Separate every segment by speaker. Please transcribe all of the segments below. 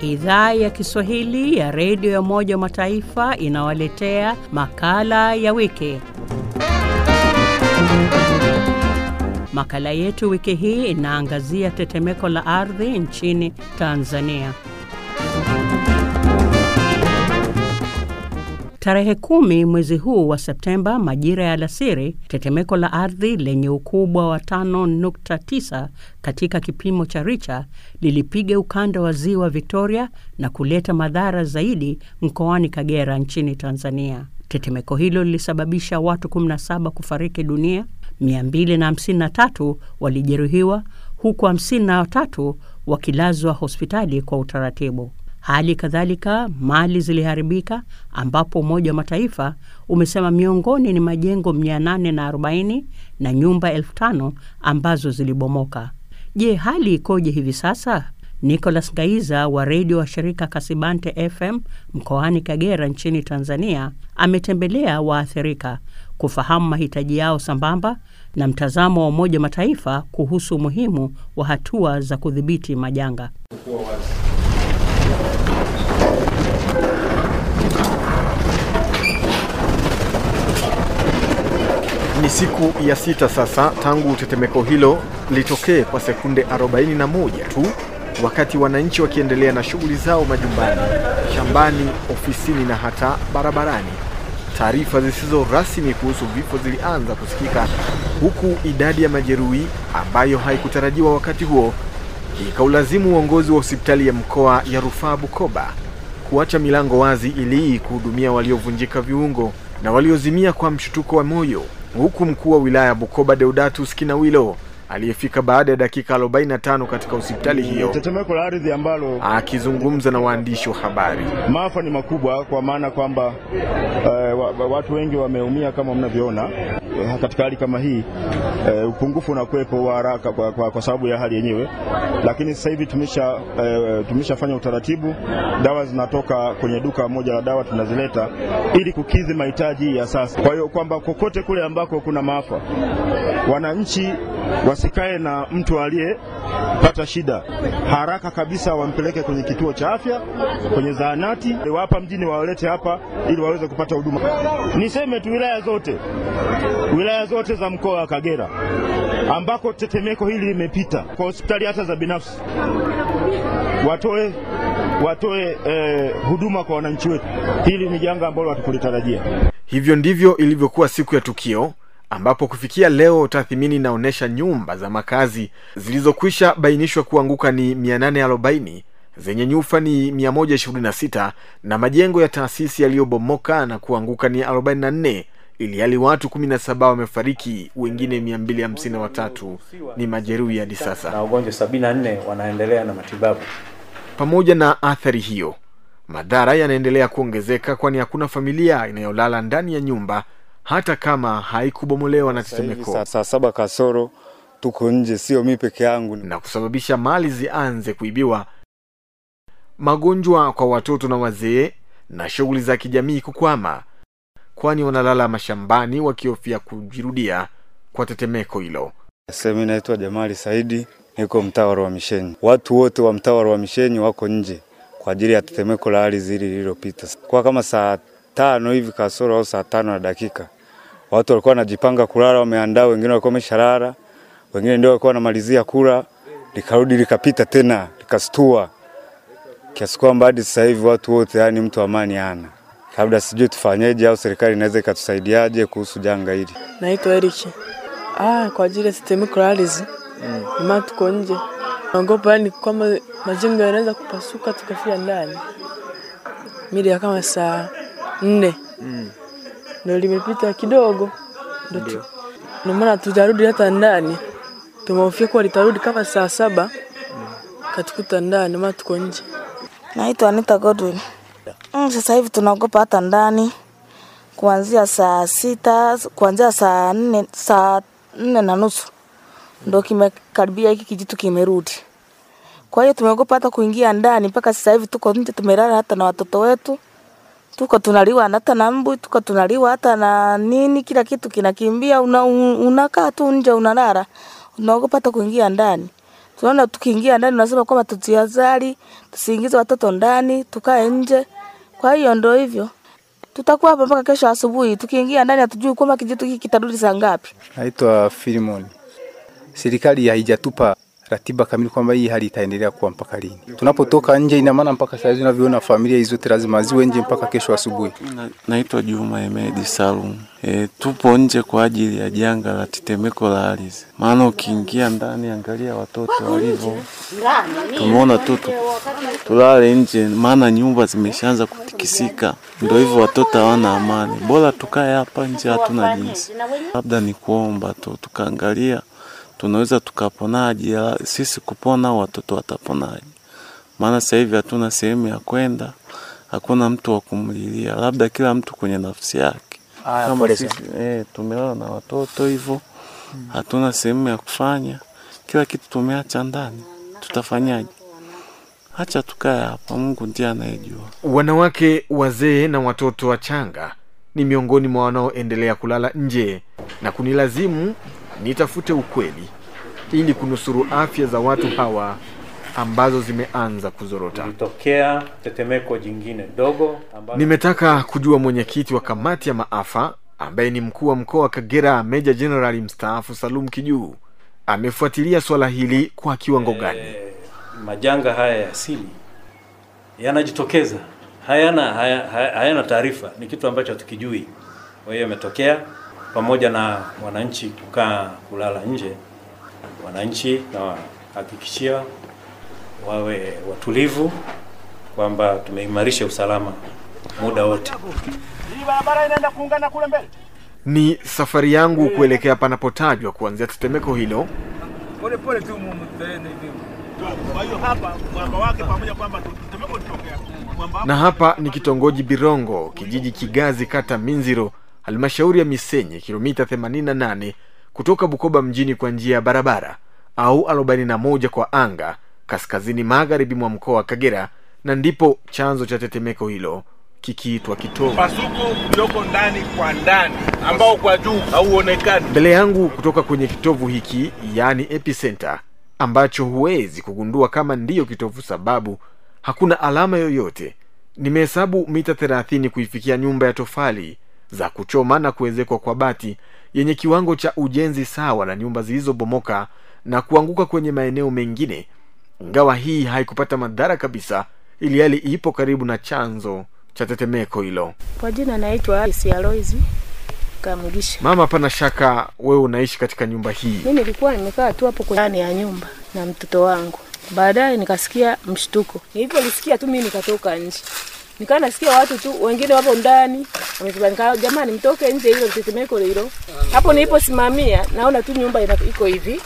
Speaker 1: Idhaa ya Kiswahili ya redio ya Umoja wa Mataifa inawaletea makala ya wiki. Makala yetu wiki hii inaangazia tetemeko la ardhi nchini Tanzania. Tarehe kumi mwezi huu wa Septemba, majira ya alasiri, tetemeko la ardhi lenye ukubwa wa 5.9 katika kipimo cha richa lilipiga ukanda wa ziwa Victoria na kuleta madhara zaidi mkoani Kagera nchini Tanzania. Tetemeko hilo lilisababisha watu 17 kufariki dunia, 253 walijeruhiwa, huku 53 wakilazwa hospitali kwa utaratibu. Hali kadhalika mali ziliharibika, ambapo Umoja wa Mataifa umesema miongoni ni majengo 840 na nyumba elfu tano ambazo zilibomoka. Je, hali ikoje hivi sasa? nicolas gaiza wa redio wa shirika Kasibante FM mkoani Kagera nchini Tanzania ametembelea waathirika kufahamu mahitaji yao sambamba na mtazamo wa Umoja wa Mataifa kuhusu umuhimu wa hatua za kudhibiti majanga.
Speaker 2: Ni siku ya sita sasa tangu tetemeko hilo litokee kwa sekunde 41 tu, wakati wananchi wakiendelea na shughuli zao majumbani, shambani, ofisini na hata barabarani. Taarifa zisizo rasmi kuhusu vifo zilianza kusikika, huku idadi ya majeruhi ambayo haikutarajiwa wakati huo ikaulazimu uongozi wa hospitali ya mkoa ya rufaa Bukoba kuacha milango wazi ili kuhudumia waliovunjika viungo na waliozimia kwa mshutuko wa moyo huku mkuu wa wilaya ya Bukoba Deodatus Kinawilo aliyefika baada ya dakika 45 katika hospitali hiyo
Speaker 3: tetemeko la ardhi ambalo
Speaker 2: akizungumza na waandishi wa habari.
Speaker 3: maafa ni makubwa, kwa maana kwamba wa- wa- watu wengi wameumia kama mnavyoona. Eh, katika hali kama hii uh, upungufu unakuwepo wa haraka kwa, kwa, kwa sababu ya hali yenyewe, lakini sasa hivi tumesha uh, tumeshafanya utaratibu, dawa zinatoka kwenye duka moja la dawa tunazileta ili kukidhi mahitaji ya sasa. Kwa hiyo kwamba kokote kule ambako kuna maafa, wananchi wasikae na mtu aliyepata shida, haraka kabisa wampeleke kwenye kituo cha afya, kwenye zahanati hapa mjini, wawalete hapa ili waweze kupata huduma. Niseme tu wilaya zote, wilaya zote za mkoa wa Kagera ambako tetemeko hili limepita, kwa hospitali hata za binafsi watoe watoe eh, huduma kwa wananchi wetu. Hili ni janga ambalo hatukulitarajia.
Speaker 2: Hivyo ndivyo ilivyokuwa siku ya tukio, ambapo kufikia leo tathimini inaonyesha nyumba za makazi zilizokwisha bainishwa kuanguka ni 840 zenye nyufa ni 126 na majengo ya taasisi yaliyobomoka na kuanguka ni 44 ili hali watu 17 wamefariki, wengine 253 ni majeruhi hadi sasa.
Speaker 4: na wagonjwa sabini na nne wanaendelea na matibabu.
Speaker 2: Pamoja na athari hiyo, madhara yanaendelea kuongezeka, kwani hakuna familia inayolala ndani ya nyumba hata kama haikubomolewa na tetemeko,
Speaker 5: saa, saba kasoro tuko nje, sio mi peke yangu.
Speaker 2: na kusababisha mali zianze kuibiwa, magonjwa kwa watoto na wazee, na shughuli za kijamii kukwama, kwani wanalala mashambani wakihofia kujirudia kwa tetemeko hilo.
Speaker 5: Sasa mi naitwa Jamali Saidi, niko mtaa wa Rwamishenyi. Watu wote wa mtaa wa Rwamishenyi wako nje kwa ajili ya tetemeko la ardhi hili lililopita kwa kama saa tano hivi kasoro au saa tano na dakika. Watu walikuwa wanajipanga kulala, wameandaa, wengine walikuwa wameshalala, wengine ndio walikuwa wanamalizia kula, likarudi likapita tena likastua, kiasi kwamba hadi sasa hivi watu wote, yani mtu amani hana. Labda sijui tufanyeje, au serikali inaweza ikatusaidiaje kuhusu janga hili.
Speaker 6: Naitwa Eric. Ah, kwa ajili ya sistemi la ardhi mm. Mama tuko nje, naogopa yani kwamba majengo yanaweza kupasuka tukafia ndani. Mida kama saa nne. Ndio limepita kidogo, ndio maana tujarudi hata ndani, tumehofia kuwa litarudi kama saa saba. Katukuta ndani, maana tuko nje.
Speaker 7: Naitwa Anita Godwin. Mm, sasa hivi tunaogopa hata ndani. Kuanzia saa sita kuanzia saa nne saa nne na nusu. Ndo kimekaribia hiki kijitu kimerudi. Kwa hiyo tumeogopa hata kuingia ndani, mpaka sasa hivi tuko nje, tumelala hata na watoto wetu, tuko tunaliwa hata na mbu, tuko tunaliwa hata na nini, kila kitu kinakimbia. Una, un- unakaa tu nje unalala, unaogopa hata kuingia ndani. tunaona tukiingia ndani unasema kwamba tujiazari, tusiingize watoto ndani, tukae nje. Kwa hiyo ndio hivyo, tutakuwa hapa mpaka kesho asubuhi. Tukiingia ndani hatujui kwamba kijitu hiki kitarudi saa ngapi.
Speaker 8: Naitwa Filimon. Serikali haijatupa ratiba kamili kwamba hii hali itaendelea kuwa mpaka lini. Tunapotoka nje, ina maana mpaka saa hizi unavyoona familia hizo zote lazima ziwe nje mpaka kesho asubuhi.
Speaker 9: Na- Naitwa Juma Emedi Salum. E, tupo nje kwa ajili ya janga la tetemeko la ardhi, maana ukiingia ndani, angalia watoto walivyo. Tumeona tu tu- tulale nje, maana nyumba zimeshaanza kutikisika. Ndio hivyo, watoto hawana amani. Bora tukae hapa nje, hatuna jinsi. Labda ni kuomba tu, tukaangalia tunaweza tukaponaje, sisi kupona watoto wataponaje? Maana sasa hivi hatuna sehemu ya kwenda, hakuna mtu wa kumlilia, labda kila mtu kwenye nafsi yake. Kama sisi eh, tumelala na watoto hivyo, hatuna sehemu ya kufanya, kila kitu tumeacha ndani, tutafanyaje? Acha tukae hapa, Mungu ndiye anayejua.
Speaker 2: Wanawake, wazee na watoto wachanga ni miongoni mwa wanaoendelea kulala nje na kunilazimu nitafute ukweli ili kunusuru afya za watu hawa ambazo zimeanza kuzorota.
Speaker 4: Ilitokea tetemeko jingine dogo ambalo
Speaker 2: Nimetaka kujua mwenyekiti wa kamati ya maafa ambaye ni mkuu wa mkoa wa Kagera, Meja Jenerali mstaafu Salum Kijuu amefuatilia swala hili kwa kiwango gani.
Speaker 4: E, majanga haya ya asili yanajitokeza, hayana haya- haya- hayana taarifa, ni kitu ambacho hatukijui. Kwa hiyo imetokea, pamoja na wananchi kukaa kulala nje, wananchi na wahakikishia wawe watulivu kwamba tumeimarisha usalama muda wote.
Speaker 2: Ni safari yangu kuelekea panapotajwa kuanzia tetemeko hilo. Na hapa ni kitongoji Birongo, kijiji Kigazi, kata Minziro, halmashauri ya Misenyi, kilomita 88 kutoka Bukoba mjini kwa njia ya barabara au 41 kwa anga, kaskazini magharibi mwa mkoa wa Kagera, na ndipo chanzo cha tetemeko hilo kikiitwa kitovu.
Speaker 10: Pasuko ulioko ndani kwa ndani ambao kwa juu hauonekani.
Speaker 2: mbele yangu kutoka kwenye kitovu hiki yaani epicenter ambacho huwezi kugundua kama ndiyo kitovu sababu hakuna alama yoyote nimehesabu mita 30 kuifikia nyumba ya tofali za kuchoma na kuwezekwa kwa bati yenye kiwango cha ujenzi sawa na nyumba zilizobomoka na kuanguka kwenye maeneo mengine ingawa hii haikupata madhara kabisa ili hali ipo karibu na chanzo cha tetemeko hilo
Speaker 11: Kwa jina naitwa Aloisi Kamugisha.
Speaker 2: mama hapana shaka wewe unaishi katika nyumba hii
Speaker 11: Mimi nilikuwa nimekaa tu hapo ndani ya nyumba na mtoto wangu. Baadaye nikasikia mshtuko. Nilipolisikia tu mimi nikatoka nje. Nikawa nasikia watu tu wengine wapo ndani. Wamesema nika jamani mtoke nje hilo tetemeko hilo. Hapo niliposimamia naona tu nyumba iko hivi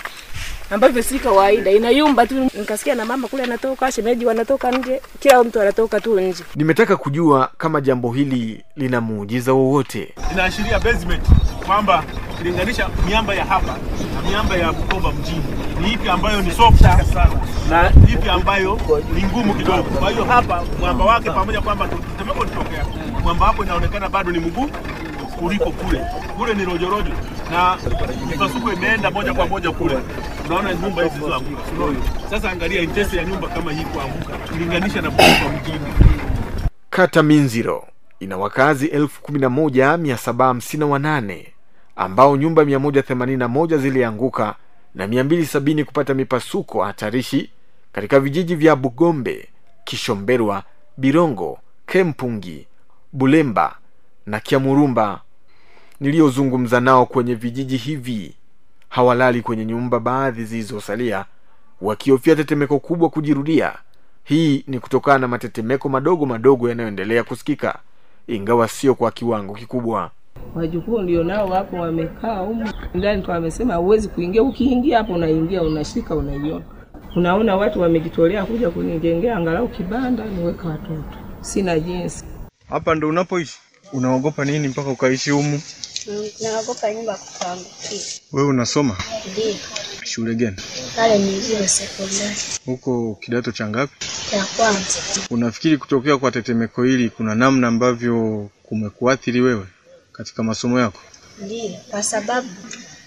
Speaker 11: ambavyo si kawaida inayumba tu. Nikasikia na mama kule anatoka, shemeji wanatoka nje, kila mtu anatoka tu nje.
Speaker 2: nimetaka kujua kama jambo hili lina muujiza wowote
Speaker 10: Inaashiria basement kwamba ukilinganisha miamba ya hapa na miamba ya Bukoba mjini ni ipi ambayo ni soft sana na ipi ambayo ni ngumu kidogo. Kwa hiyo hapa mwamba wake pamoja kwamba litokea, mwamba hapo inaonekana bado ni mguu kuliko kule. Kule ni rojorojo na mipasuko imeenda moja kwa moja kule. Unaona nyumba hizi zilizoanguka. Sasa angalia intensity ya nyumba kama hii kuanguka ukilinganisha na Bukoba mjini.
Speaker 2: kata minziro ina wakazi 11758 ambao nyumba 181 zilianguka na 270 kupata mipasuko hatarishi katika vijiji vya bugombe kishomberwa birongo kempungi bulemba na kiamurumba. Niliyozungumza nao kwenye vijiji hivi hawalali kwenye nyumba baadhi zilizosalia wakihofia tetemeko kubwa kujirudia. Hii ni kutokana na matetemeko madogo madogo yanayoendelea kusikika ingawa sio kwa kiwango kikubwa
Speaker 12: wajukuu ndio nao wapo wamekaa humu ndani, kwa wamesema huwezi kuingia. Ukiingia hapo unaingia, unashika, unaiona, unaona watu wamejitolea kuja kunijengea angalau kibanda niweka watoto. Sina jinsi.
Speaker 13: Hapa ndo unapoishi? Unaogopa nini mpaka ukaishi humu?
Speaker 14: Naogopa nyumba kuangukia.
Speaker 13: Wewe unasoma
Speaker 14: Ndio,
Speaker 13: shule gani?
Speaker 14: pale ni zile sekondari
Speaker 13: Huko kidato cha ngapi?
Speaker 14: Cha kwanza.
Speaker 13: Unafikiri kutokea kwa tetemeko hili kuna namna ambavyo kumekuathiri wewe katika masomo yako?
Speaker 14: Ndiyo, kwa sababu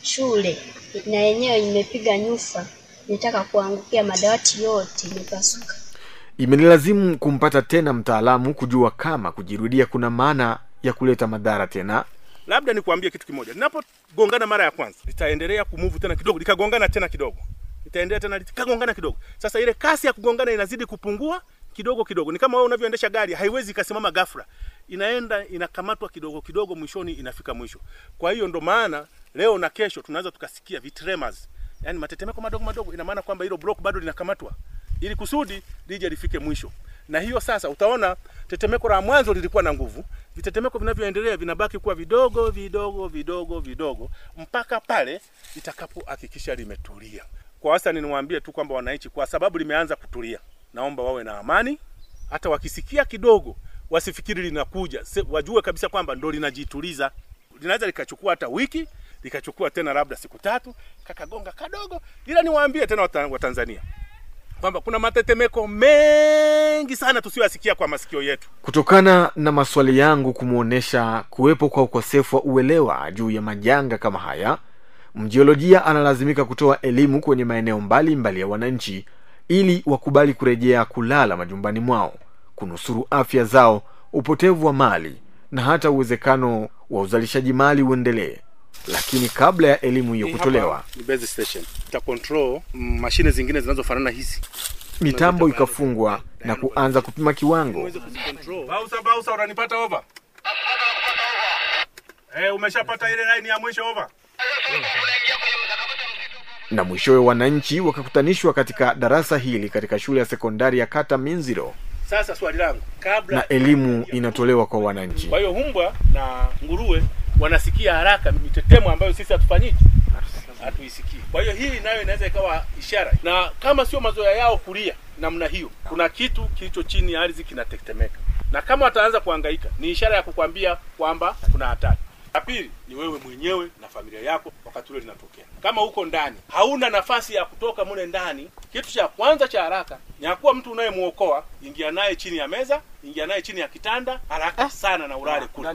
Speaker 14: shule na yenyewe imepiga nyufa nitaka kuangukia, madawati yote imepasuka.
Speaker 2: Imenilazimu kumpata tena mtaalamu kujua kama kujirudia kuna maana ya kuleta madhara tena.
Speaker 10: Labda nikuambie kitu kimoja, ninapogongana mara ya kwanza nitaendelea kumuvu tena kidogo, nikagongana tena kidogo, nitaendelea tena nikagongana kidogo. Sasa ile kasi ya kugongana inazidi kupungua kidogo kidogo. Ni kama wewe unavyoendesha gari, haiwezi ikasimama ghafla, inaenda inakamatwa kidogo kidogo, mwishoni inafika mwisho. Kwa hiyo ndo maana leo na kesho tunaweza tukasikia vitremors, yani matetemeko madogo madogo. Ina maana kwamba hilo block bado linakamatwa ili kusudi lije lifike mwisho. Na hiyo sasa utaona tetemeko la mwanzo lilikuwa na nguvu, vitetemeko vinavyoendelea vinabaki kuwa vidogo vidogo vidogo vidogo mpaka pale itakapohakikisha limetulia. Kwa sasa niwaambie tu kwamba wananchi, kwa sababu limeanza kutulia, naomba wawe na amani, hata wakisikia kidogo wasifikiri linakuja, wajue kabisa kwamba ndo linajituliza. Linaweza likachukua hata wiki, likachukua tena labda siku tatu, kakagonga kadogo, ila niwaambie tena wata- Watanzania kwamba kuna matetemeko mengi sana tusiyoyasikia kwa masikio yetu.
Speaker 2: Kutokana na maswali yangu kumwonyesha kuwepo kwa ukosefu wa uelewa juu ya majanga kama haya, mjiolojia analazimika kutoa elimu kwenye maeneo mbalimbali ya wananchi ili wakubali kurejea kulala majumbani mwao, kunusuru afya zao, upotevu wa mali na hata uwezekano wa uzalishaji mali uendelee. Lakini kabla ya elimu hiyo kutolewa,
Speaker 10: base station. Ita control mm, mashine zingine zinazofanana hizi.
Speaker 2: mitambo ikafungwa na kuanza kupima kiwango.
Speaker 10: Bausa bausa unanipata over? Eh, umeshapata ile line ya mwisho over?
Speaker 2: na mwishowe wananchi wakakutanishwa katika darasa hili katika shule ya sekondari ya kata Minziro
Speaker 10: Sasa swali langu kabla
Speaker 2: na elimu inatolewa kwa wananchi.
Speaker 10: Kwa hiyo humbwa na nguruwe wanasikia haraka mitetemo ambayo sisi hatufanyiki, hatuisikii. Kwa hiyo hii nayo inaweza ikawa ishara, na kama sio mazoea yao kulia namna hiyo, kuna kitu kilicho chini ya ardhi kinatetemeka, na kama wataanza kuangaika ni ishara ya kukwambia kwamba kuna hatari. La pili ni wewe mwenyewe na familia yako wakati ule linatokea. Kama uko ndani, hauna nafasi ya kutoka mule ndani, kitu cha kwanza cha haraka ni kuwa mtu unayemwokoa, ingia naye chini ya meza, ingia naye chini ya kitanda haraka sana na ulale kule.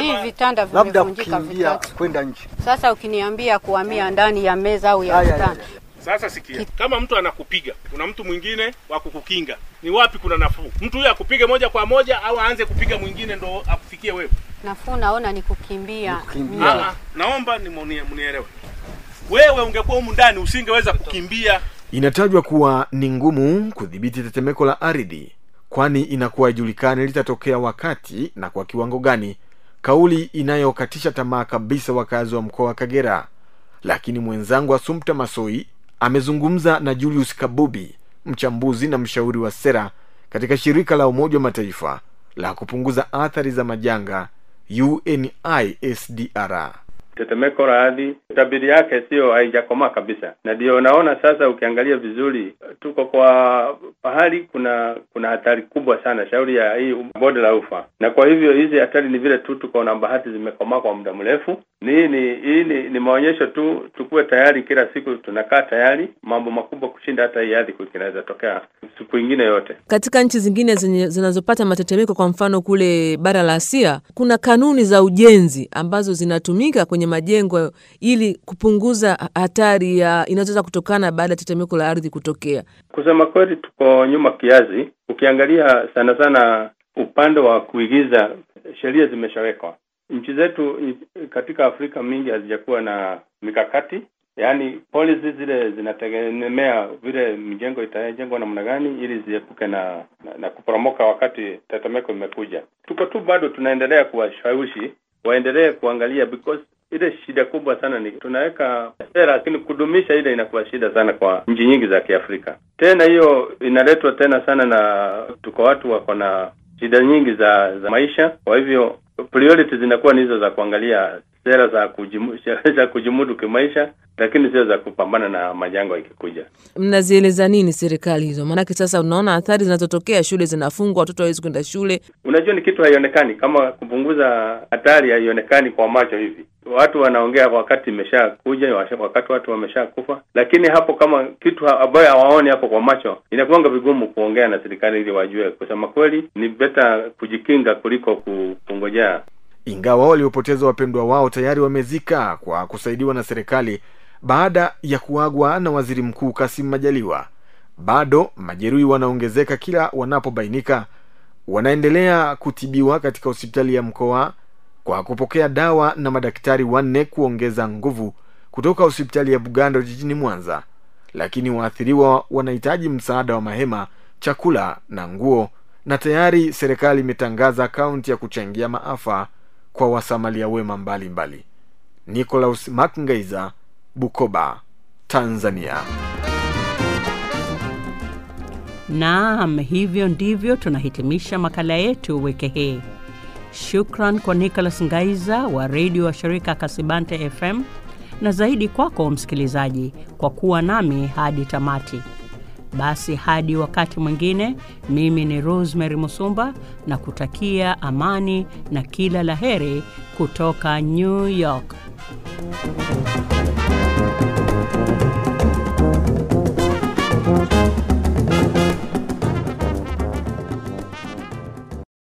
Speaker 15: Hii vitanda vimevunjika vitatu.
Speaker 16: kwenda nje.
Speaker 15: Sasa ukiniambia kuhamia ndani ya meza au ya kitanda
Speaker 10: Sasa sikia, kama mtu anakupiga, kuna mtu mwingine wa kukukinga, ni wapi kuna nafuu? Mtu huyo akupige moja kwa moja au aanze kupiga mwingine ndo akufikie wewe?
Speaker 15: Nafuu naona ni kukimbia.
Speaker 10: Kukimbia. ah, naomba ni mnielewe. Wewe ungekuwa humu ndani usingeweza kukimbia.
Speaker 2: Inatajwa kuwa ni ngumu kudhibiti tetemeko la ardhi, kwani inakuwa ijulikane litatokea wakati na kwa kiwango gani, kauli inayokatisha tamaa kabisa wakazi wa mkoa wa Kagera. Lakini mwenzangu Asumpta Masoi amezungumza na Julius Kabubi, mchambuzi na mshauri wa sera katika shirika la Umoja wa Mataifa la kupunguza athari za majanga UNISDR.
Speaker 17: Tetemeko la ardhi tabiri yake sio haijakomaa kabisa, na ndio naona sasa, ukiangalia vizuri, tuko kwa pahali kuna kuna hatari kubwa sana, shauri ya hii bonde la ufa, na kwa hivyo hizi hatari ni vile tu tuko na bahati zimekomaa kwa muda mrefu. Ni hii ni ni, ni, ni maonyesho tu, tukuwe tayari kila siku, tunakaa tayari. Mambo makubwa kushinda hata hii ardhi kinaweza tokea siku ingine yote.
Speaker 18: Katika nchi zingine zinazopata matetemeko, kwa mfano kule bara la Asia, kuna kanuni za ujenzi ambazo zinatumika kwenye majengo ili kupunguza hatari ya inazoweza kutokana baada ya tetemeko la ardhi kutokea.
Speaker 17: Kusema kweli, tuko nyuma kiasi. Ukiangalia sana sana upande wa kuigiza, sheria zimeshawekwa. Nchi zetu katika Afrika mingi hazijakuwa na mikakati, yaani polisi zile zinategemea vile mijengo itajengwa namna gani ili ziepuke na, na, na kuporomoka wakati tetemeko imekuja. Tuko tu bado tunaendelea kuwashawishi waendelee kuangalia because ile shida kubwa sana ni tunaweka sera, lakini kudumisha ile inakuwa shida sana kwa nchi nyingi za Kiafrika. Tena hiyo inaletwa tena sana na tuko watu wako na shida nyingi za za maisha, kwa hivyo priority zinakuwa ni hizo za kuangalia sera za kujimu, za kujimudu kimaisha, lakini sio za kupambana na majanga ikikuja.
Speaker 18: Mnazieleza nini serikali hizo? Maanake sasa unaona athari zinazotokea, shule zinafungwa, watoto hawezi kwenda shule.
Speaker 17: Unajua, ni kitu haionekani kama kupunguza hatari, haionekani kwa macho hivi. Watu wanaongea wakati imesha kuja, wakati watu wamesha kufa, lakini hapo kama kitu ambayo hawaoni hapo kwa macho, inakuanga vigumu kuongea na serikali ili wajue. Kusema kweli, ni beta kujikinga kuliko ku- kungojea
Speaker 2: Ingawa waliopoteza wapendwa wao tayari wamezika kwa kusaidiwa na serikali, baada ya kuagwa na waziri mkuu Kasim Majaliwa. Bado majeruhi wanaongezeka kila wanapobainika, wanaendelea kutibiwa katika hospitali ya mkoa kwa kupokea dawa na madaktari wanne kuongeza nguvu kutoka hospitali ya Bugando jijini Mwanza, lakini waathiriwa wanahitaji msaada wa mahema, chakula na nguo, na tayari serikali imetangaza akaunti ya kuchangia maafa kwa wasamalia wema mbalimbali. Nicolaus Makngaiza, Bukoba, Tanzania.
Speaker 1: Naam, hivyo ndivyo tunahitimisha makala yetu wiki hii. Shukran kwa Nicholas Ngaiza wa redio wa shirika Kasibante FM na zaidi kwako msikilizaji kwa kuwa nami hadi tamati. Basi hadi wakati mwingine, mimi ni Rosemary Musumba na kutakia amani na kila la heri kutoka New York.